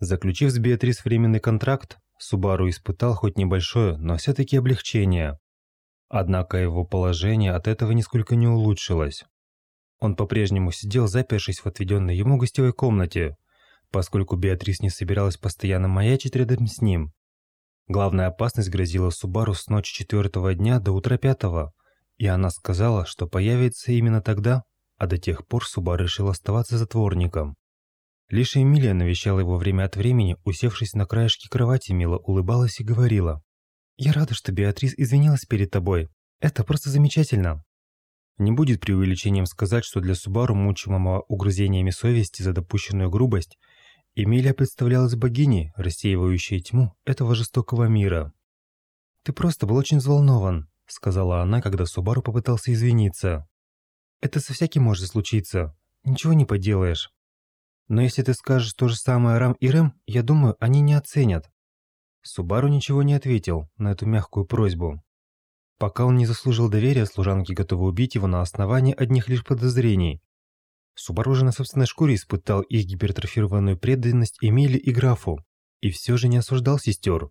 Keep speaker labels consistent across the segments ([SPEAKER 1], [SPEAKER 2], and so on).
[SPEAKER 1] Заключив с Беатрис временный контракт, Субару испытал хоть небольшое, но все-таки облегчение. Однако его положение от этого нисколько не улучшилось. Он по-прежнему сидел, запершись в отведенной ему гостевой комнате, поскольку Беатрис не собиралась постоянно маячить рядом с ним. Главная опасность грозила Субару с ночи четвертого дня до утра пятого, и она сказала, что появится именно тогда, а до тех пор Субару решил оставаться затворником. Лишь Эмилия навещала его время от времени, усевшись на краешке кровати, мило улыбалась и говорила. «Я рада, что Беатрис извинилась перед тобой. Это просто замечательно». Не будет преувеличением сказать, что для Субару, мучимого угрызениями совести за допущенную грубость, Эмилия представлялась богиней, рассеивающей тьму этого жестокого мира. «Ты просто был очень взволнован», — сказала она, когда Субару попытался извиниться. «Это со всяким может случиться. Ничего не поделаешь. Но если ты скажешь то же самое Рам и Рэм, я думаю, они не оценят». Субару ничего не ответил на эту мягкую просьбу. Пока он не заслужил доверия, служанки готовы убить его на основании одних лишь подозрений. Субару же на собственной шкуре испытал их гипертрофированную преданность Эмили и графу, и все же не осуждал сестер.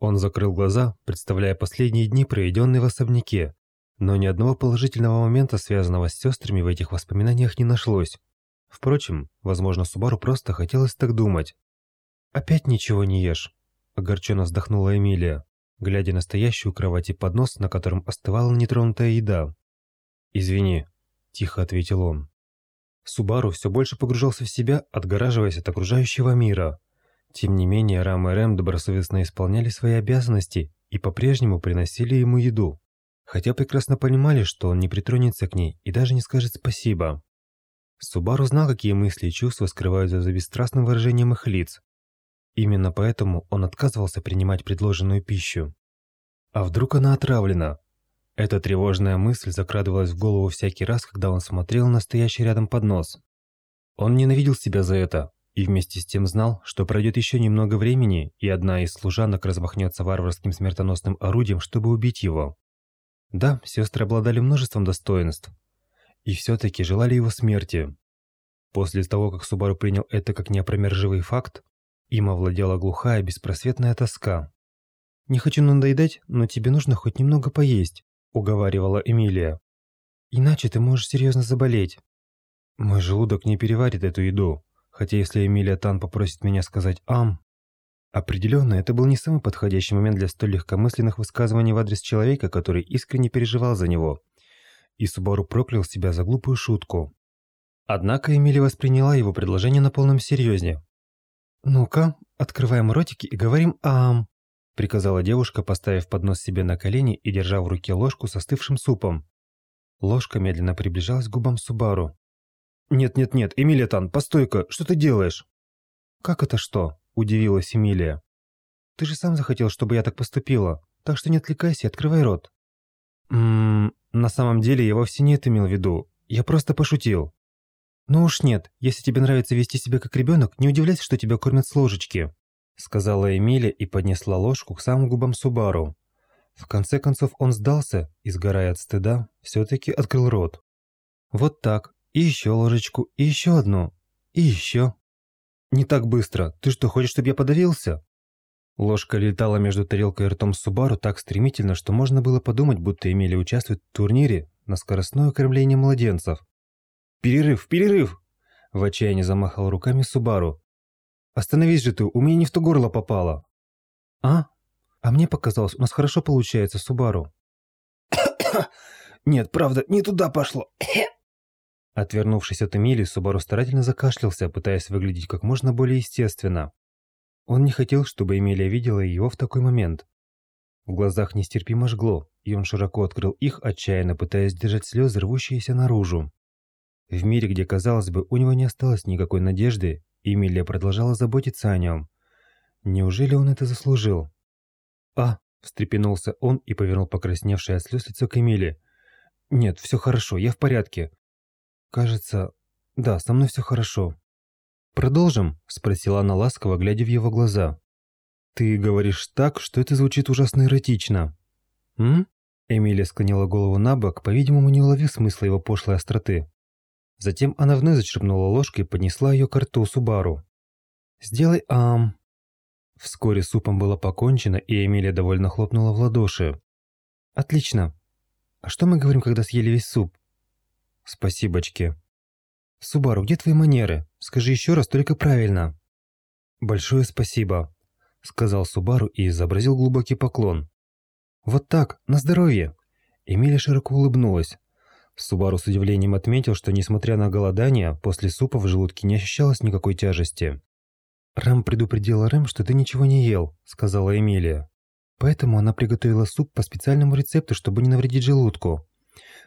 [SPEAKER 1] Он закрыл глаза, представляя последние дни, проведенные в особняке, но ни одного положительного момента, связанного с сестрами, в этих воспоминаниях не нашлось. Впрочем, возможно, Субару просто хотелось так думать. «Опять ничего не ешь?» – огорченно вздохнула Эмилия, глядя на стоящую кровати поднос, на котором остывала нетронутая еда. «Извини», – тихо ответил он. Субару все больше погружался в себя, отгораживаясь от окружающего мира. Тем не менее, Рам и Рэм добросовестно исполняли свои обязанности и по-прежнему приносили ему еду, хотя прекрасно понимали, что он не притронется к ней и даже не скажет спасибо. Субару знал, какие мысли и чувства скрываются за бесстрастным выражением их лиц. Именно поэтому он отказывался принимать предложенную пищу. А вдруг она отравлена? Эта тревожная мысль закрадывалась в голову всякий раз, когда он смотрел на стоящий рядом поднос. Он ненавидел себя за это, и вместе с тем знал, что пройдет еще немного времени, и одна из служанок размахнется варварским смертоносным орудием, чтобы убить его. Да, сестры обладали множеством достоинств, и все-таки желали его смерти. После того, как Субару принял это как неопромерживый факт, им овладела глухая беспросветная тоска. «Не хочу надоедать, но тебе нужно хоть немного поесть», – уговаривала Эмилия. «Иначе ты можешь серьезно заболеть». Мой желудок не переварит эту еду, хотя если Эмилия Тан попросит меня сказать «ам», Определенно, это был не самый подходящий момент для столь легкомысленных высказываний в адрес человека, который искренне переживал за него и Субару проклял себя за глупую шутку. Однако Эмили восприняла его предложение на полном серьезе. «Ну-ка, открываем ротики и говорим «ам», – приказала девушка, поставив поднос себе на колени и держа в руке ложку с остывшим супом. Ложка медленно приближалась к губам Субару. «Нет-нет-нет, Эмилия Тан, постой-ка, что ты делаешь?» «Как это что?» – удивилась Эмилия. «Ты же сам захотел, чтобы я так поступила, так что не отвлекайся и открывай рот». «Ммм, на самом деле я вовсе не это имел в виду. Я просто пошутил. Ну уж нет, если тебе нравится вести себя как ребенок, не удивляйся, что тебя кормят с ложечки. Сказала Эмилия и поднесла ложку к самым губам Субару. В конце концов он сдался и, сгорая от стыда, все-таки открыл рот. Вот так. И еще ложечку, и еще одну. И еще. Не так быстро. Ты что, хочешь, чтобы я подавился? Ложка летала между тарелкой и ртом Субару так стремительно, что можно было подумать, будто Эмили участвует в турнире на скоростное кормление младенцев. «Перерыв! Перерыв!» В отчаянии замахал руками Субару. «Остановись же ты, у меня не в то горло попало!» «А? А мне показалось, у нас хорошо получается, Субару». «Нет, правда, не туда пошло!» Отвернувшись от Эмили, Субару старательно закашлялся, пытаясь выглядеть как можно более естественно. Он не хотел, чтобы Эмилия видела его в такой момент. В глазах нестерпимо жгло, и он широко открыл их, отчаянно пытаясь держать слезы, рвущиеся наружу. В мире, где, казалось бы, у него не осталось никакой надежды, Эмилия продолжала заботиться о нем. Неужели он это заслужил? «А!» – встрепенулся он и повернул покрасневшее от слез лицо к Эмилии. «Нет, все хорошо, я в порядке. Кажется, да, со мной все хорошо». «Продолжим?» – спросила она ласково, глядя в его глаза. «Ты говоришь так, что это звучит ужасно эротично». «М?» Эмилия склонила голову на бок, по-видимому, не уловив смысла его пошлой остроты. Затем она вновь зачерпнула ложкой и поднесла ее к рту Субару. Сделай ам. Вскоре супом было покончено, и Эмилия довольно хлопнула в ладоши. Отлично. А что мы говорим, когда съели весь суп? Спасибочки. Субару, где твои манеры? Скажи еще раз, только правильно. Большое спасибо, сказал Субару и изобразил глубокий поклон. Вот так, на здоровье. Эмилия широко улыбнулась. Субару с удивлением отметил, что несмотря на голодание, после супа в желудке не ощущалось никакой тяжести. «Рэм предупредила Рэм, что ты ничего не ел», — сказала Эмилия. «Поэтому она приготовила суп по специальному рецепту, чтобы не навредить желудку.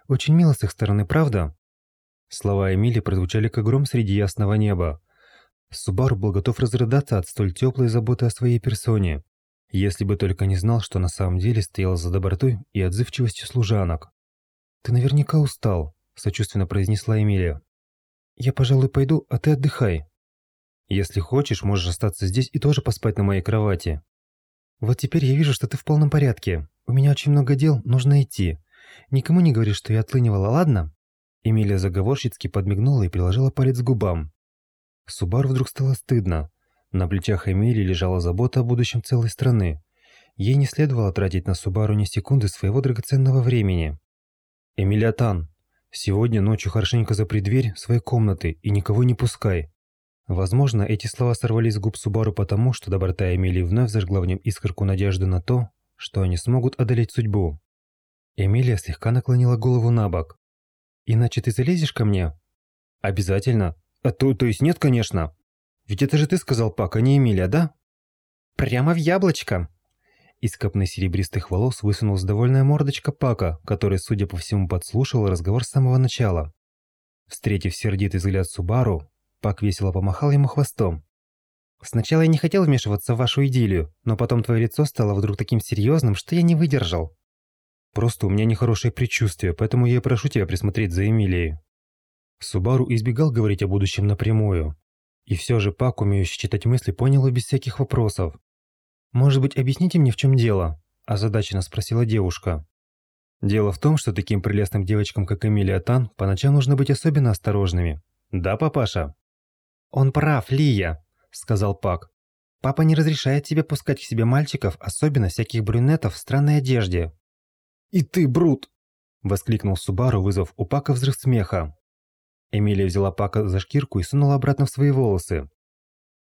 [SPEAKER 1] Очень мило с их стороны, правда?» Слова Эмилии прозвучали как гром среди ясного неба. Субару был готов разрыдаться от столь теплой заботы о своей персоне, если бы только не знал, что на самом деле стоял за добротой и отзывчивостью служанок. «Ты наверняка устал», – сочувственно произнесла Эмилия. «Я, пожалуй, пойду, а ты отдыхай», если хочешь, можешь остаться здесь и тоже поспать на моей кровати. Вот теперь я вижу, что ты в полном порядке. У меня очень много дел, нужно идти. Никому не говори, что я отлынивала, ладно?» Эмилия заговорщицки подмигнула и приложила палец к губам. Субару вдруг стало стыдно. На плечах Эмилии лежала забота о будущем целой страны. Ей не следовало тратить на Субару ни секунды своего драгоценного времени. «Эмилия Тан, сегодня ночью хорошенько запри дверь своей комнаты и никого не пускай. Возможно, эти слова сорвались с губ Субару потому, что доброта Эмилии вновь зажгла в нем искорку надежды на то, что они смогут одолеть судьбу. Эмилия слегка наклонила голову на бок. «Иначе ты залезешь ко мне?» «Обязательно. А то, то есть нет, конечно. Ведь это же ты сказал Пак, а не Эмилия, да?» «Прямо в яблочко!» Из копны серебристых волос высунулась довольная мордочка Пака, который, судя по всему, подслушал разговор с самого начала. Встретив сердитый взгляд Субару, Пак весело помахал ему хвостом. «Сначала я не хотел вмешиваться в вашу идиллию, но потом твое лицо стало вдруг таким серьезным, что я не выдержал. Просто у меня нехорошее предчувствие, поэтому я прошу тебя присмотреть за Эмилией». Субару избегал говорить о будущем напрямую. И все же Пак, умеющий читать мысли, понял без всяких вопросов. «Может быть, объясните мне, в чем дело?» – озадаченно спросила девушка. Дело в том, что таким прелестным девочкам, как Эмилия Тан, по ночам нужно быть особенно осторожными. Да, папаша? «Он прав, Лия», — сказал Пак. «Папа не разрешает тебе пускать к себе мальчиков, особенно всяких брюнетов в странной одежде». «И ты, Брут!» — воскликнул Субару, вызвав у Пака взрыв смеха. Эмилия взяла Пака за шкирку и сунула обратно в свои волосы.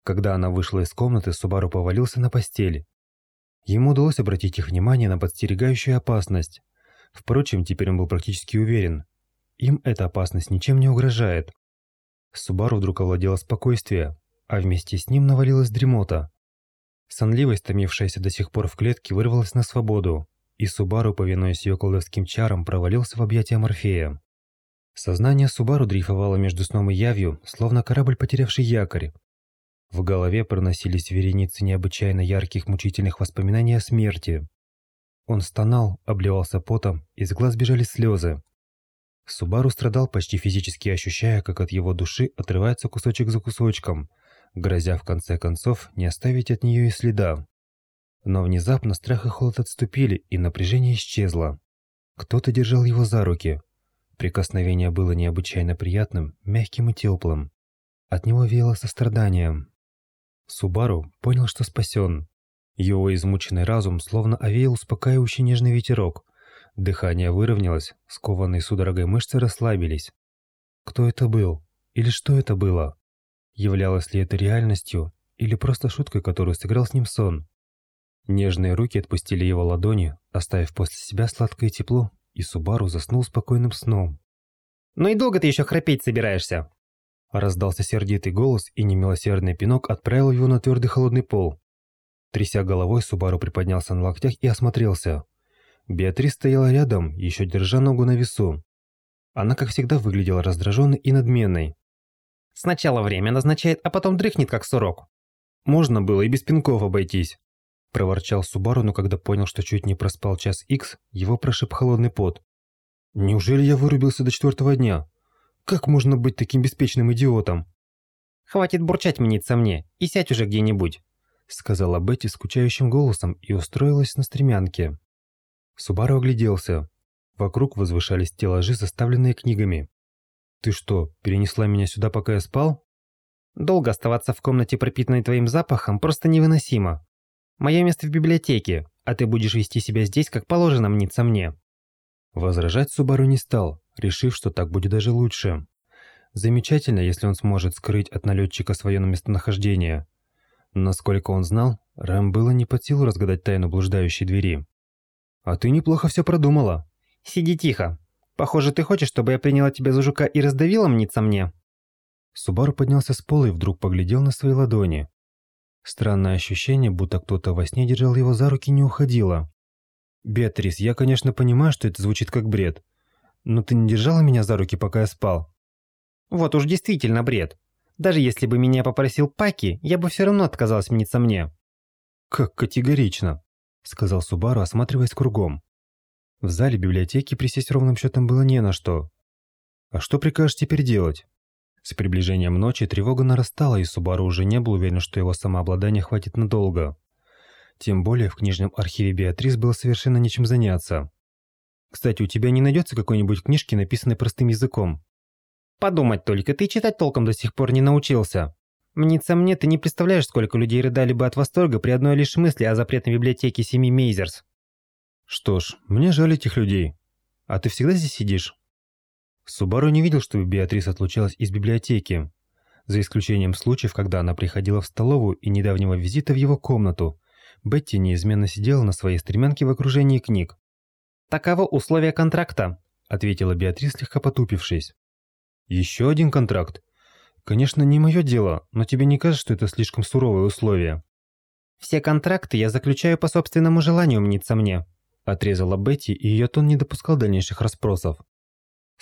[SPEAKER 1] Когда она вышла из комнаты, Субару повалился на постель. Ему удалось обратить их внимание на подстерегающую опасность. Впрочем, теперь он был практически уверен. Им эта опасность ничем не угрожает. Субару вдруг овладело спокойствие, а вместе с ним навалилась дремота. Сонливость, томившаяся до сих пор в клетке, вырвалась на свободу, и Субару, повинуясь ее колдовским чарам, провалился в объятия Морфея. Сознание Субару дрейфовало между сном и явью, словно корабль, потерявший якорь. В голове проносились вереницы необычайно ярких мучительных воспоминаний о смерти. Он стонал, обливался потом, из глаз бежали слезы. Субару страдал почти физически, ощущая, как от его души отрывается кусочек за кусочком, грозя в конце концов не оставить от нее и следа. Но внезапно страх и холод отступили, и напряжение исчезло. Кто-то держал его за руки. Прикосновение было необычайно приятным, мягким и теплым. От него веяло состраданием. Субару понял, что спасен. Его измученный разум словно овеял успокаивающий нежный ветерок, Дыхание выровнялось, скованные судорогой мышцы расслабились. Кто это был? Или что это было? Являлось ли это реальностью, или просто шуткой, которую сыграл с ним сон? Нежные руки отпустили его ладони, оставив после себя сладкое тепло, и Субару заснул спокойным сном.
[SPEAKER 2] «Ну и долго ты еще храпеть собираешься?»
[SPEAKER 1] Раздался сердитый голос, и немилосердный пинок отправил его на твердый холодный пол. Тряся головой, Субару приподнялся на локтях и осмотрелся. Беатрис стояла рядом, еще держа ногу на весу. Она, как всегда, выглядела раздраженной и надменной.
[SPEAKER 2] «Сначала время назначает, а потом дрыхнет, как сурок».
[SPEAKER 1] «Можно было и без пинков обойтись», – проворчал Субару, но когда понял, что чуть не проспал час икс, его прошиб холодный пот. «Неужели я вырубился до четвертого дня? Как можно быть таким беспечным идиотом?»
[SPEAKER 2] «Хватит бурчать мниться мне и сядь уже где-нибудь», – сказала Бетти скучающим голосом и устроилась на стремянке.
[SPEAKER 1] Субару огляделся. Вокруг возвышались стеллажи, заставленные книгами. «Ты что, перенесла меня сюда, пока я спал?»
[SPEAKER 2] Долго оставаться в комнате, пропитанной твоим запахом, просто невыносимо. Мое место в библиотеке, а ты будешь вести себя здесь, как положено, мнится мне».
[SPEAKER 1] Возражать Субару не стал, решив, что так будет даже лучше. Замечательно, если он сможет скрыть от налетчика свое местонахождение. Насколько он знал, Рэм было не под силу разгадать тайну блуждающей двери. «А ты неплохо все продумала».
[SPEAKER 2] «Сиди тихо. Похоже, ты хочешь, чтобы я приняла тебя за жука и раздавила, мнится мне?»
[SPEAKER 1] Субару поднялся с пола и вдруг поглядел на свои ладони. Странное ощущение, будто кто-то во сне держал его за руки, не уходило. «Беатрис, я, конечно, понимаю, что это звучит как бред, но ты не держала меня за руки, пока я спал?»
[SPEAKER 2] «Вот уж действительно бред. Даже если бы меня попросил Паки, я бы все равно отказалась мниться мне».
[SPEAKER 1] «Как категорично», — сказал Субару, осматриваясь кругом. В зале библиотеки присесть ровным счетом было не на что. «А что прикажешь теперь делать?» С приближением ночи тревога нарастала, и Субару уже не был уверен, что его самообладание хватит надолго. Тем более в книжном архиве Беатрис было совершенно нечем заняться. «Кстати, у тебя не найдется какой-нибудь книжки, написанной простым языком?»
[SPEAKER 2] «Подумать только, ты читать толком до сих пор не научился. Мнится мне, ты не представляешь, сколько людей рыдали бы от восторга при одной лишь мысли о запретной библиотеке семьи Мейзерс».
[SPEAKER 1] «Что ж, мне жаль этих людей. А ты всегда здесь сидишь?» Субару не видел, чтобы Беатрис отлучалась из библиотеки, за исключением случаев, когда она приходила в столовую и недавнего визита в его комнату. Бетти неизменно сидела на своей стремянке в окружении книг.
[SPEAKER 2] «Таково условия контракта», —
[SPEAKER 1] ответила Беатрис, слегка потупившись. «Еще один контракт? Конечно, не мое дело, но тебе не кажется, что это слишком суровые условия?»
[SPEAKER 2] «Все контракты я заключаю по собственному желанию, мнится мне», — отрезала Бетти, и ее тон не допускал дальнейших расспросов.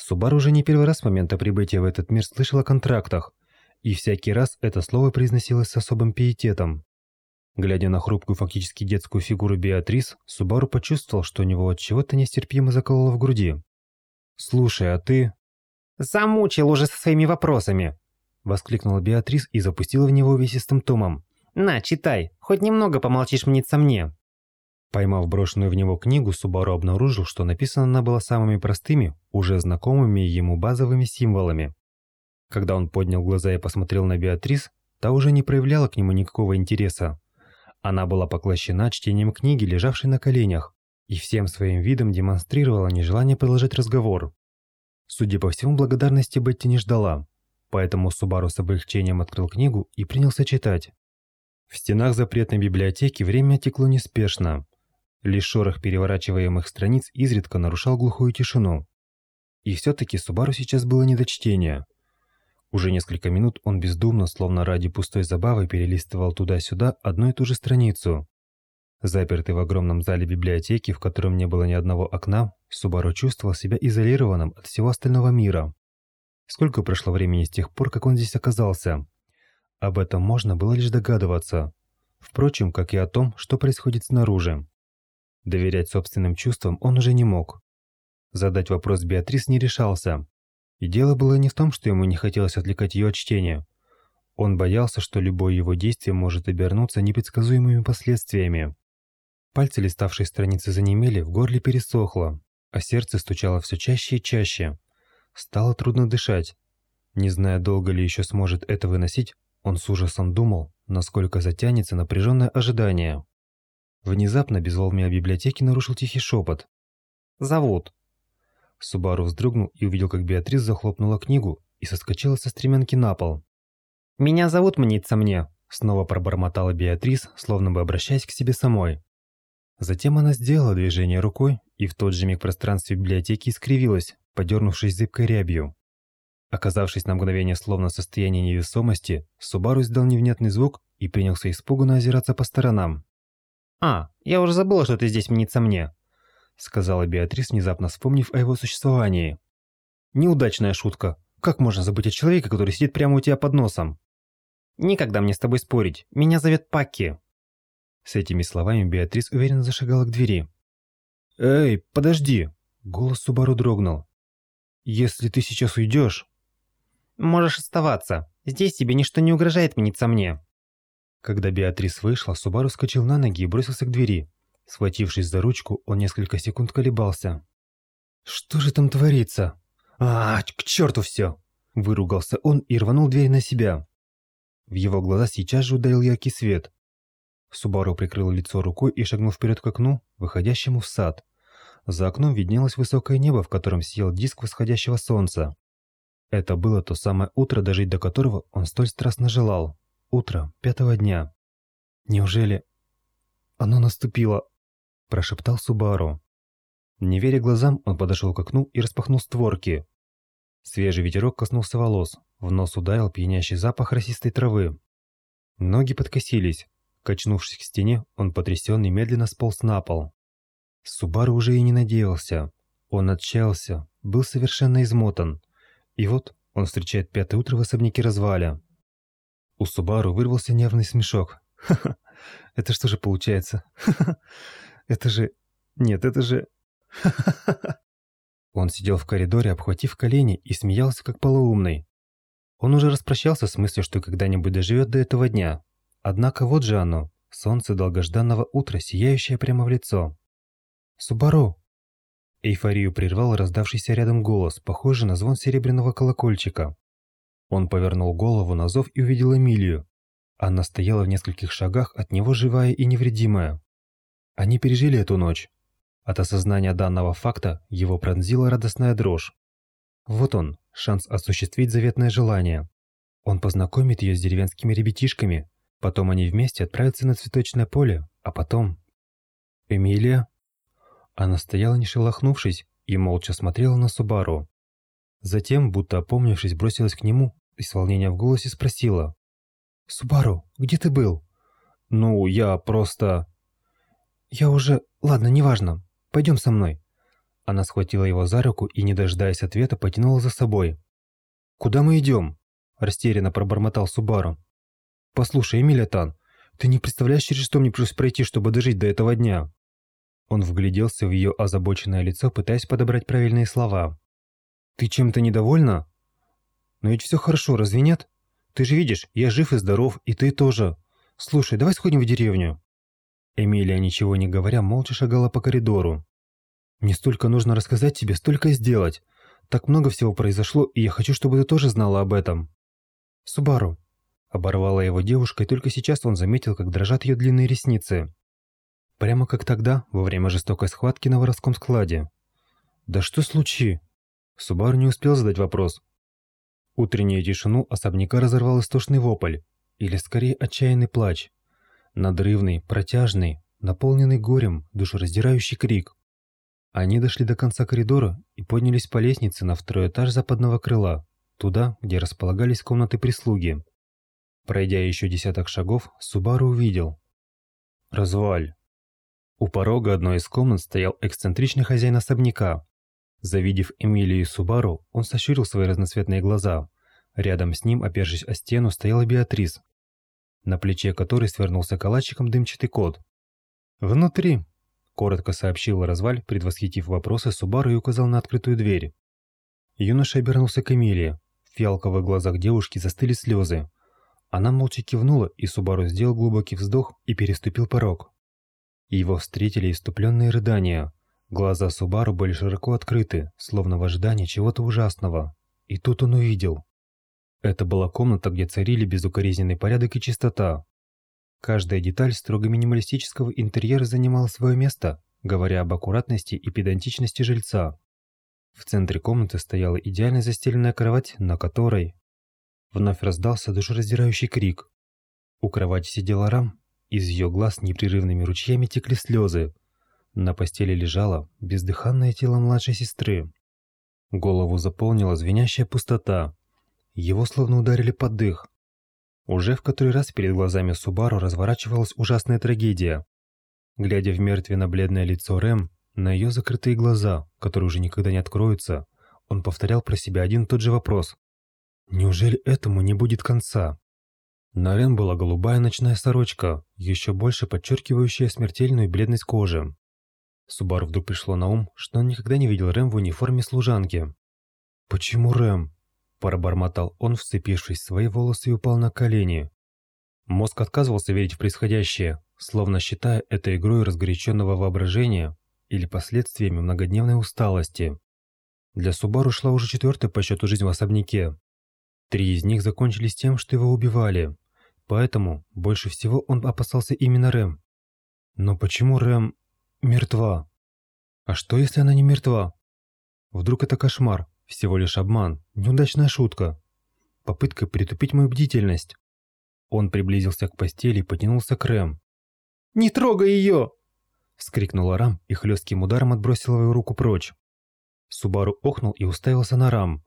[SPEAKER 1] Субару уже не первый раз с момента прибытия в этот мир слышал о контрактах, и всякий раз это слово произносилось с особым пиететом. Глядя на хрупкую фактически детскую фигуру Беатрис, Субару почувствовал, что у него от чего-то нестерпимо закололо в груди. «Слушай, а ты...»
[SPEAKER 2] «Замучил уже со своими вопросами!»
[SPEAKER 1] Воскликнула Беатрис и запустила в него увесистым томом.
[SPEAKER 2] «На, читай, хоть немного помолчишь мнится мне!»
[SPEAKER 1] Поймав брошенную в него книгу, Субару обнаружил, что написана она была самыми простыми, уже знакомыми ему базовыми символами. Когда он поднял глаза и посмотрел на Беатрис, та уже не проявляла к нему никакого интереса. Она была поглощена чтением книги, лежавшей на коленях, и всем своим видом демонстрировала нежелание продолжать разговор. Судя по всему, благодарности Бетти не ждала, поэтому Субару с облегчением открыл книгу и принялся читать. В стенах запретной библиотеки время текло неспешно. Лишь шорох переворачиваемых страниц изредка нарушал глухую тишину. И все-таки Субару сейчас было не до чтения. Уже несколько минут он бездумно, словно ради пустой забавы, перелистывал туда-сюда одну и ту же страницу. Запертый в огромном зале библиотеки, в котором не было ни одного окна, Субару чувствовал себя изолированным от всего остального мира. Сколько прошло времени с тех пор, как он здесь оказался? Об этом можно было лишь догадываться. Впрочем, как и о том, что происходит снаружи. Доверять собственным чувствам он уже не мог. Задать вопрос Беатрис не решался. И дело было не в том, что ему не хотелось отвлекать ее от чтения. Он боялся, что любое его действие может обернуться непредсказуемыми последствиями. Пальцы листавшей страницы занемели, в горле пересохло, а сердце стучало все чаще и чаще. Стало трудно дышать. Не зная, долго ли еще сможет это выносить, он с ужасом думал, насколько затянется напряженное ожидание. Внезапно безволмие библиотеки нарушил тихий шепот. «Зовут». Субару вздрогнул и увидел, как Беатрис захлопнула книгу и соскочила со стремянки на пол.
[SPEAKER 2] «Меня зовут, мнится мне», —
[SPEAKER 1] снова пробормотала Беатрис, словно бы обращаясь к себе самой. Затем она сделала движение рукой, и в тот же миг пространство библиотеки искривилось, подернувшись зыбкой рябью. Оказавшись на мгновение словно в состоянии невесомости, Субару издал невнятный звук и принялся испуганно озираться по сторонам.
[SPEAKER 2] «А, я уже забыла, что ты здесь мнится мне», —
[SPEAKER 1] сказала Беатрис, внезапно вспомнив о его существовании. «Неудачная шутка. Как можно забыть о человеке, который сидит прямо у тебя под носом?»
[SPEAKER 2] «Никогда мне с тобой спорить. Меня зовет Пакки».
[SPEAKER 1] С этими словами Беатрис уверенно зашагала к двери. «Эй, подожди!» Голос Субару дрогнул. «Если ты сейчас уйдешь...»
[SPEAKER 2] «Можешь оставаться. Здесь тебе ничто не угрожает мниться мне».
[SPEAKER 1] Когда Беатрис вышла, Субару скочил на ноги и бросился к двери. Схватившись за ручку, он несколько секунд колебался. «Что же там творится?» «А, к черту все!» Выругался он и рванул дверь на себя. В его глаза сейчас же ударил яркий свет. Субару прикрыл лицо рукой и шагнул вперед к окну, выходящему в сад. За окном виднелось высокое небо, в котором сиял диск восходящего солнца. Это было то самое утро, дожить до которого он столь страстно желал. Утро пятого дня. Неужели оно наступило? Прошептал Субару. Не веря глазам, он подошел к окну и распахнул створки. Свежий ветерок коснулся волос, в нос ударил пьянящий запах росистой травы. Ноги подкосились. Качнувшись к стене, он потрясенный медленно сполз на пол. Субару уже и не надеялся. Он отчаялся, был совершенно измотан. И вот он встречает пятое утро в особняке разваля. У Субару вырвался нервный смешок. «Ха-ха, это что же получается? Ха-ха, это же... Нет, это же... Ха-ха-ха!» Он сидел в коридоре, обхватив колени, и смеялся, как полуумный. Он уже распрощался с мыслью, что когда-нибудь доживет до этого дня. Однако вот же оно, солнце долгожданного утра, сияющее прямо в лицо. «Субару!» Эйфорию прервал раздавшийся рядом голос, похожий на звон серебряного колокольчика. Он повернул голову на зов и увидел Эмилию. Она стояла в нескольких шагах от него живая и невредимая. Они пережили эту ночь. От осознания данного факта его пронзила радостная дрожь. Вот он, шанс осуществить заветное желание. Он познакомит ее с деревенскими ребятишками, потом они вместе отправятся на цветочное поле, а потом... Эмилия? Она стояла не шелохнувшись и молча смотрела на Субару. Затем, будто опомнившись, бросилась к нему и с волнением в голосе спросила. «Субару, где ты был?» «Ну, я просто...» «Я уже... Ладно, неважно. Пойдем со мной». Она схватила его за руку и, не дожидаясь ответа, потянула за собой. «Куда мы идем?» Растерянно пробормотал Субару. «Послушай, Эмилия ты не представляешь, через что мне пришлось пройти, чтобы дожить до этого дня?» Он вгляделся в ее озабоченное лицо, пытаясь подобрать правильные слова. «Ты чем-то недовольна? Но ведь все хорошо, разве нет? Ты же видишь, я жив и здоров, и ты тоже. Слушай, давай сходим в деревню». Эмилия, ничего не говоря, молча шагала по коридору. «Мне столько нужно рассказать тебе, столько сделать. Так много всего произошло, и я хочу, чтобы ты тоже знала об этом». «Субару». Оборвала его девушка, и только сейчас он заметил, как дрожат ее длинные ресницы. Прямо как тогда, во время жестокой схватки на воровском складе. «Да что случи?» Субару не успел задать вопрос. Утреннюю тишину особняка разорвал истошный вопль, или скорее отчаянный плач. Надрывный, протяжный, наполненный горем, душераздирающий крик. Они дошли до конца коридора и поднялись по лестнице на второй этаж западного крыла, туда, где располагались комнаты прислуги. Пройдя еще десяток шагов, Субару увидел. Разваль. У порога одной из комнат стоял эксцентричный хозяин особняка. Завидев Эмилию Субару, он сощурил свои разноцветные глаза. Рядом с ним, опершись о стену, стояла Беатрис, на плече которой свернулся калачиком дымчатый кот. «Внутри», – коротко сообщил Разваль, предвосхитив вопросы Субару и указал на открытую дверь. Юноша обернулся к Эмилии. В фиалковых глазах девушки застыли слезы. Она молча кивнула, и Субару сделал глубокий вздох и переступил порог. Его встретили иступленные рыдания. Глаза Субару были широко открыты, словно в ожидании чего-то ужасного. И тут он увидел. Это была комната, где царили безукоризненный порядок и чистота. Каждая деталь строго минималистического интерьера занимала свое место, говоря об аккуратности и педантичности жильца. В центре комнаты стояла идеально застеленная кровать, на которой... Вновь раздался душераздирающий крик. У кровати сидела Рам, из ее глаз непрерывными ручьями текли слезы. На постели лежало бездыханное тело младшей сестры. Голову заполнила звенящая пустота. Его словно ударили под дых. Уже в который раз перед глазами Субару разворачивалась ужасная трагедия. Глядя в мертвенно-бледное лицо Рэм, на ее закрытые глаза, которые уже никогда не откроются, он повторял про себя один и тот же вопрос. «Неужели этому не будет конца?» На Рен была голубая ночная сорочка, еще больше подчеркивающая смертельную бледность кожи. Субару вдруг пришло на ум, что он никогда не видел Рэм в униформе служанки. «Почему Рэм?» – пробормотал он, вцепившись в свои волосы и упал на колени. Мозг отказывался верить в происходящее, словно считая это игрой разгоряченного воображения или последствиями многодневной усталости. Для Субару шла уже четвертая по счету жизнь в особняке. Три из них закончились тем, что его убивали. Поэтому больше всего он опасался именно Рэм. Но почему Рэм мертва? А что, если она не мертва? Вдруг это кошмар, всего лишь обман, неудачная шутка, попытка притупить мою бдительность. Он приблизился к постели и потянулся к Рэм.
[SPEAKER 2] «Не трогай ее!»
[SPEAKER 1] — вскрикнула Рам и хлестким ударом отбросила его руку прочь. Субару охнул и уставился на Рам.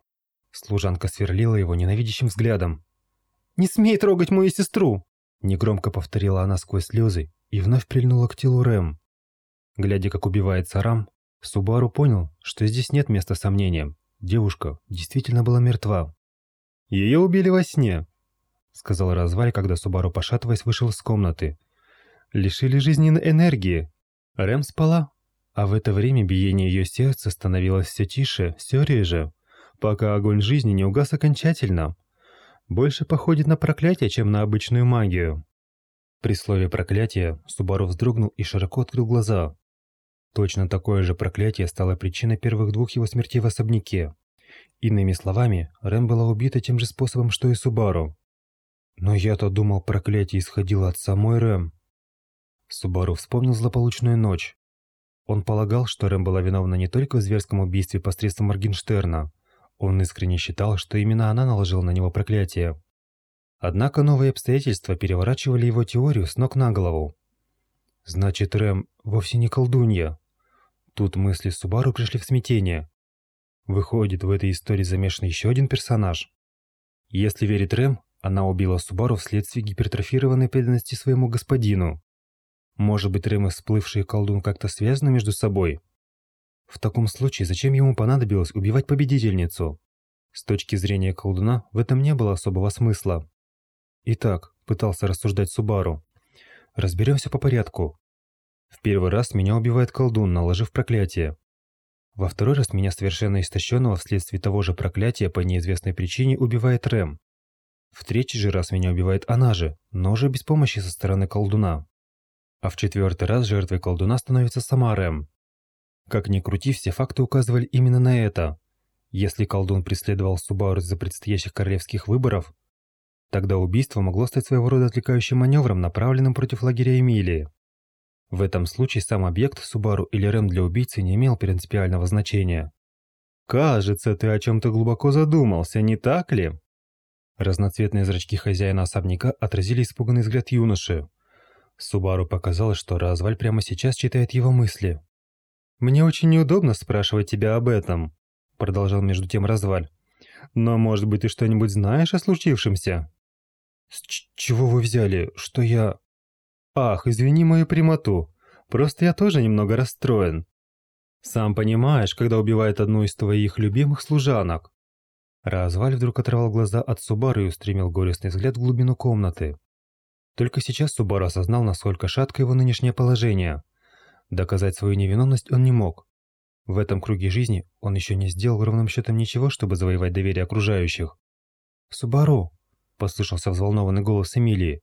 [SPEAKER 1] Служанка сверлила его ненавидящим взглядом.
[SPEAKER 2] «Не смей трогать мою сестру!»
[SPEAKER 1] Негромко повторила она сквозь слезы и вновь прильнула к телу Рэм. Глядя, как убивается Рам, Субару понял, что здесь нет места сомнениям. Девушка действительно была мертва.
[SPEAKER 2] «Ее убили во сне», —
[SPEAKER 1] сказал Разваль, когда Субару, пошатываясь, вышел из комнаты.
[SPEAKER 2] «Лишили жизненной энергии.
[SPEAKER 1] Рэм спала, а в это время биение ее сердца становилось все тише, все реже, пока огонь жизни не угас окончательно больше походит на проклятие, чем на обычную магию. При слове «проклятие» Субару вздрогнул и широко открыл глаза. Точно такое же проклятие стало причиной первых двух его смертей в особняке. Иными словами, Рэм была убита тем же способом, что и Субару. Но я-то думал, проклятие исходило от самой Рэм. Субару вспомнил злополучную ночь. Он полагал, что Рэм была виновна не только в зверском убийстве посредством Моргенштерна, он искренне считал, что именно она наложила на него проклятие. Однако новые обстоятельства переворачивали его теорию с ног на голову. Значит, Рэм вовсе не колдунья. Тут мысли Субару пришли в смятение. Выходит, в этой истории замешан еще один персонаж. Если верить Рэм, она убила Субару вследствие гипертрофированной преданности своему господину. Может быть, Рэм и всплывший колдун как-то связаны между собой? В таком случае зачем ему понадобилось убивать победительницу? С точки зрения колдуна в этом не было особого смысла. Итак, пытался рассуждать Субару. Разберемся по порядку. В первый раз меня убивает колдун, наложив проклятие. Во второй раз меня совершенно истощенного вследствие того же проклятия по неизвестной причине убивает Рэм. В третий же раз меня убивает она же, но уже без помощи со стороны колдуна. А в четвертый раз жертвой колдуна становится сама Рэм. Как ни крути, все факты указывали именно на это. Если колдун преследовал Субару из-за предстоящих королевских выборов, тогда убийство могло стать своего рода отвлекающим маневром, направленным против лагеря Эмилии. В этом случае сам объект Субару или Рэм для убийцы не имел принципиального значения.
[SPEAKER 2] «Кажется, ты о чем-то глубоко задумался, не так ли?»
[SPEAKER 1] Разноцветные зрачки хозяина особняка отразили испуганный взгляд юноши. Субару показалось, что Разваль прямо сейчас читает его мысли.
[SPEAKER 2] «Мне очень неудобно спрашивать тебя об этом», — продолжал между тем Разваль. «Но, может быть, ты что-нибудь знаешь о случившемся?»
[SPEAKER 1] «С чего вы взяли, что я...»
[SPEAKER 2] «Ах, извини мою прямоту. Просто я тоже немного расстроен. Сам понимаешь, когда убивают одну из твоих любимых служанок».
[SPEAKER 1] Разваль вдруг оторвал глаза от Субару и устремил горестный взгляд в глубину комнаты. Только сейчас Субару осознал, насколько шатко его нынешнее положение. Доказать свою невиновность он не мог. В этом круге жизни он еще не сделал ровным счетом ничего, чтобы завоевать доверие окружающих.
[SPEAKER 2] «Субару!»
[SPEAKER 1] – послышался взволнованный голос Эмилии,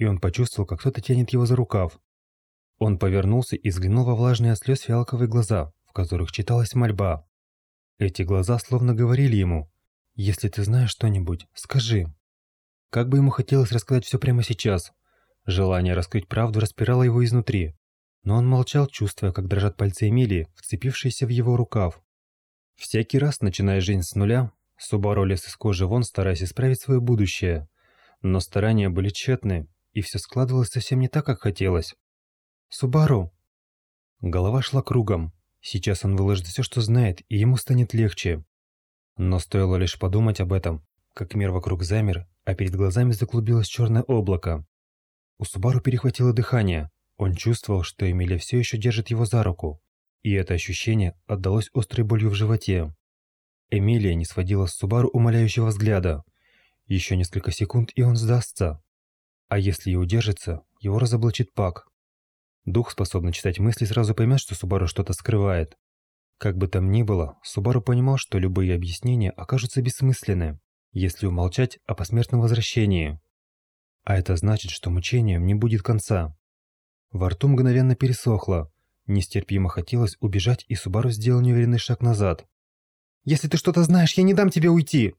[SPEAKER 1] и он почувствовал, как кто-то тянет его за рукав. Он повернулся и взглянул во влажные от слез фиалковые глаза, в которых читалась мольба. Эти глаза словно говорили ему «Если ты знаешь что-нибудь, скажи». Как бы ему хотелось рассказать все прямо сейчас. Желание раскрыть правду распирало его изнутри. Но он молчал, чувствуя, как дрожат пальцы Эмилии, вцепившиеся в его рукав. Всякий раз, начиная жизнь с нуля, Субару лез из кожи вон, стараясь исправить свое будущее. Но старания были тщетны, и все складывалось совсем не так, как хотелось. «Субару!» Голова шла кругом. Сейчас он выложит все, что знает, и ему станет легче. Но стоило лишь подумать об этом, как мир вокруг замер, а перед глазами заклубилось черное облако. У Субару перехватило дыхание. Он чувствовал, что Эмилия все еще держит его за руку, и это ощущение отдалось острой болью в животе. Эмилия не сводила с Субару умоляющего взгляда. Еще несколько секунд, и он сдастся. А если и удержится, его разоблачит Пак. Дух, способный читать мысли, сразу поймет, что Субару что-то скрывает. Как бы там ни было, Субару понимал, что любые объяснения окажутся бессмысленны, если умолчать о посмертном возвращении. А это значит, что мучением не будет конца. Во рту мгновенно пересохло. Нестерпимо хотелось убежать, и Субару сделал неуверенный шаг назад.
[SPEAKER 2] «Если ты что-то знаешь, я не дам тебе уйти!»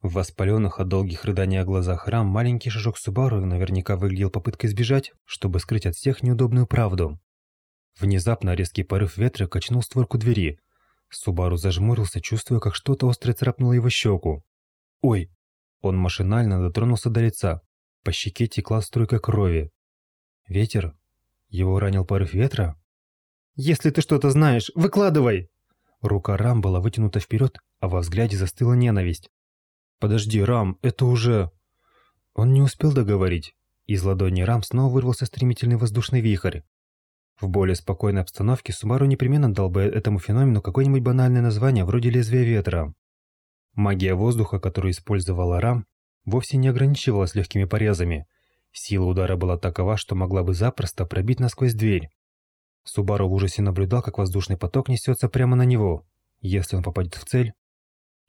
[SPEAKER 1] В воспаленных от долгих рыданий глазах Рам маленький шажок Субару наверняка выглядел попыткой сбежать, чтобы скрыть от всех неудобную правду. Внезапно резкий порыв ветра качнул створку двери. Субару зажмурился, чувствуя, как что-то острое царапнуло его щеку. «Ой!» Он машинально дотронулся до лица. По щеке текла струйка крови. «Ветер? Его ранил порыв ветра?»
[SPEAKER 2] «Если ты что-то знаешь, выкладывай!»
[SPEAKER 1] Рука Рам была вытянута вперед, а во взгляде застыла ненависть. «Подожди, Рам, это уже...» Он не успел договорить. Из ладони Рам снова вырвался стремительный воздушный вихрь. В более спокойной обстановке Сумару непременно дал бы этому феномену какое-нибудь банальное название вроде лезвия ветра. Магия воздуха, которую использовала Рам, вовсе не ограничивалась легкими порезами. Сила удара была такова, что могла бы запросто пробить насквозь дверь. Субару в ужасе наблюдал, как воздушный поток несется прямо на него. Если он попадет в цель...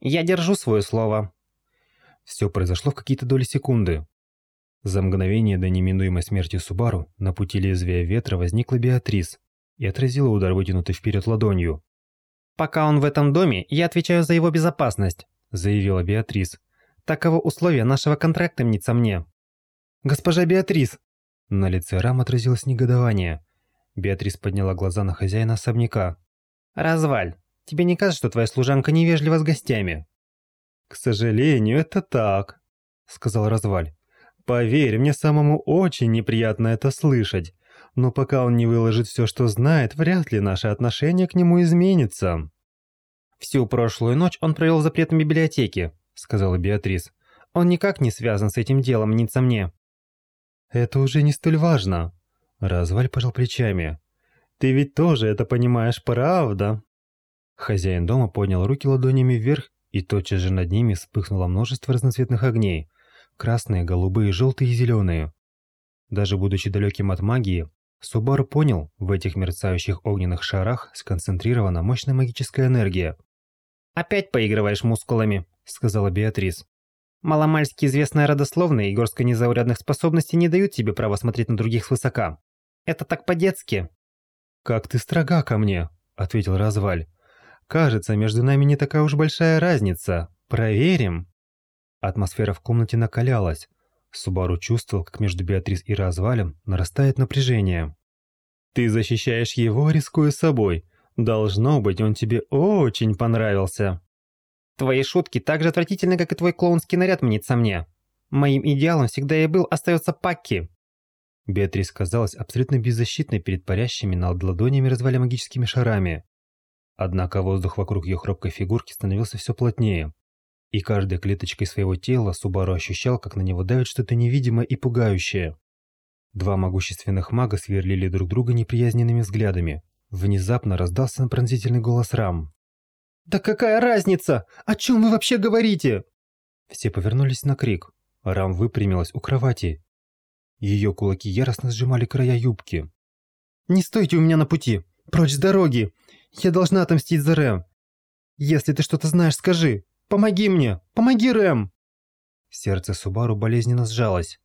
[SPEAKER 2] «Я держу свое слово».
[SPEAKER 1] Все произошло в какие-то доли секунды. За мгновение до неминуемой смерти Субару на пути лезвия ветра возникла Беатрис и отразила удар вытянутой вперед ладонью.
[SPEAKER 2] «Пока он в этом доме, я отвечаю за его безопасность», – заявила Беатрис. «Таково условие нашего контракта, мнится мне». «Госпожа Беатрис!»
[SPEAKER 1] На лице Рам отразилось негодование. Беатрис подняла глаза на хозяина особняка.
[SPEAKER 2] «Разваль, тебе не кажется, что твоя служанка невежлива с гостями?»
[SPEAKER 1] «К сожалению, это так», – сказал Разваль. Поверь, мне самому очень неприятно это слышать. Но пока он не выложит все, что знает, вряд ли наше отношение к нему изменится.
[SPEAKER 2] «Всю прошлую ночь он провел в запретной библиотеке», — сказала Беатрис. «Он никак не связан с этим делом, мнится мне».
[SPEAKER 1] «Это уже не столь важно», — Разваль пожал плечами. «Ты ведь тоже это понимаешь, правда?» Хозяин дома поднял руки ладонями вверх, и тотчас же над ними вспыхнуло множество разноцветных огней красные, голубые, желтые и зеленые. Даже будучи далеким от магии, Субару понял, в этих мерцающих огненных шарах сконцентрирована мощная магическая энергия.
[SPEAKER 2] «Опять поигрываешь мускулами», — сказала Беатрис. «Маломальски известная родословная и горстка незаурядных способностей не дают тебе права смотреть на других свысока. Это так по-детски».
[SPEAKER 1] «Как ты строга ко мне», — ответил Разваль. «Кажется, между нами не такая уж большая разница. Проверим». Атмосфера в комнате накалялась. Субару чувствовал, как между Беатрис и Развалем нарастает напряжение. «Ты защищаешь его, рискуя собой. Должно быть, он тебе очень понравился».
[SPEAKER 2] «Твои шутки так же отвратительны, как и твой клоунский наряд, мнится мне. Моим идеалом всегда и был остается Пакки».
[SPEAKER 1] Беатрис казалась абсолютно беззащитной перед парящими над ладонями разваля магическими шарами. Однако воздух вокруг ее хрупкой фигурки становился все плотнее. И каждой клеточкой своего тела Субару ощущал, как на него давит что-то невидимое и пугающее. Два могущественных мага сверлили друг друга неприязненными взглядами. Внезапно раздался пронзительный голос Рам.
[SPEAKER 2] «Да какая разница? О чем вы вообще говорите?»
[SPEAKER 1] Все повернулись на крик. Рам выпрямилась у кровати. Ее кулаки яростно сжимали края юбки.
[SPEAKER 2] «Не стойте у меня на пути! Прочь с дороги! Я должна отомстить за Рэм! Если ты что-то знаешь, скажи! Помоги мне! Помоги, Рэм!»
[SPEAKER 1] Сердце Субару болезненно сжалось.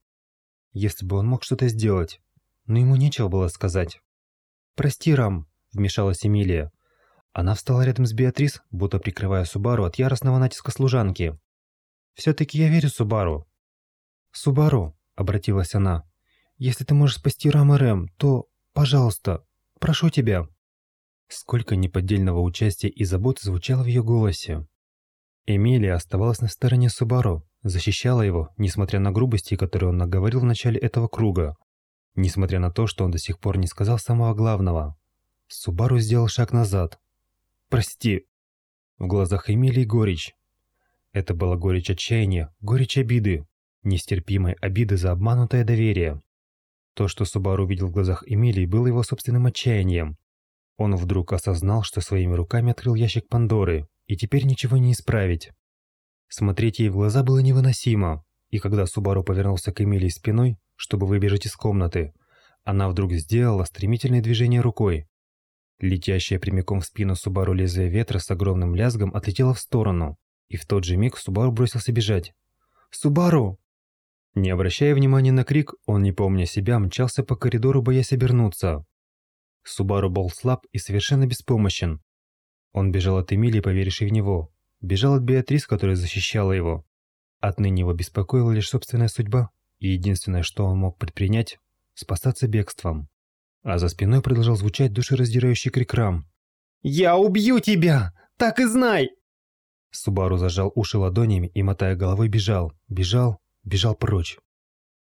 [SPEAKER 1] Если бы он мог что-то сделать, но ему нечего было сказать. «Прости, Рам», — вмешалась Эмилия. Она встала рядом с Беатрис, будто прикрывая Субару от яростного натиска служанки. «Все-таки я верю Субару». «Субару», — обратилась она, — «если ты можешь спасти Рам и Рэм, то, пожалуйста, прошу тебя». Сколько неподдельного участия и заботы звучало в ее голосе. Эмилия оставалась на стороне Субару, защищала его, несмотря на грубости, которые он наговорил в начале этого круга. Несмотря на то, что он до сих пор не сказал самого главного. Субару сделал шаг назад. «Прости». В глазах Эмилии горечь. Это была горечь отчаяния, горечь обиды, нестерпимой обиды за обманутое доверие. То, что Субару видел в глазах Эмилии, было его собственным отчаянием. Он вдруг осознал, что своими руками открыл ящик Пандоры, и теперь ничего не исправить. Смотреть ей в глаза было невыносимо, и когда Субару повернулся к Эмилии спиной, чтобы выбежать из комнаты, она вдруг сделала стремительное движение рукой. Летящая прямиком в спину Субару лезвие ветра с огромным лязгом отлетела в сторону, и в тот же миг Субару бросился бежать. «Субару!» Не обращая внимания на крик, он, не помня себя, мчался по коридору, боясь обернуться. Субару был слаб и совершенно беспомощен, он бежал от Эмилии, поверившей в него. Бежал от Беатрис, которая защищала его. Отныне его беспокоила лишь собственная судьба, и единственное, что он мог предпринять – спасаться бегством. А за спиной продолжал звучать душераздирающий крик Рам.
[SPEAKER 2] «Я убью тебя! Так и знай!»
[SPEAKER 1] Субару зажал уши ладонями и, мотая головой, бежал, бежал, бежал прочь.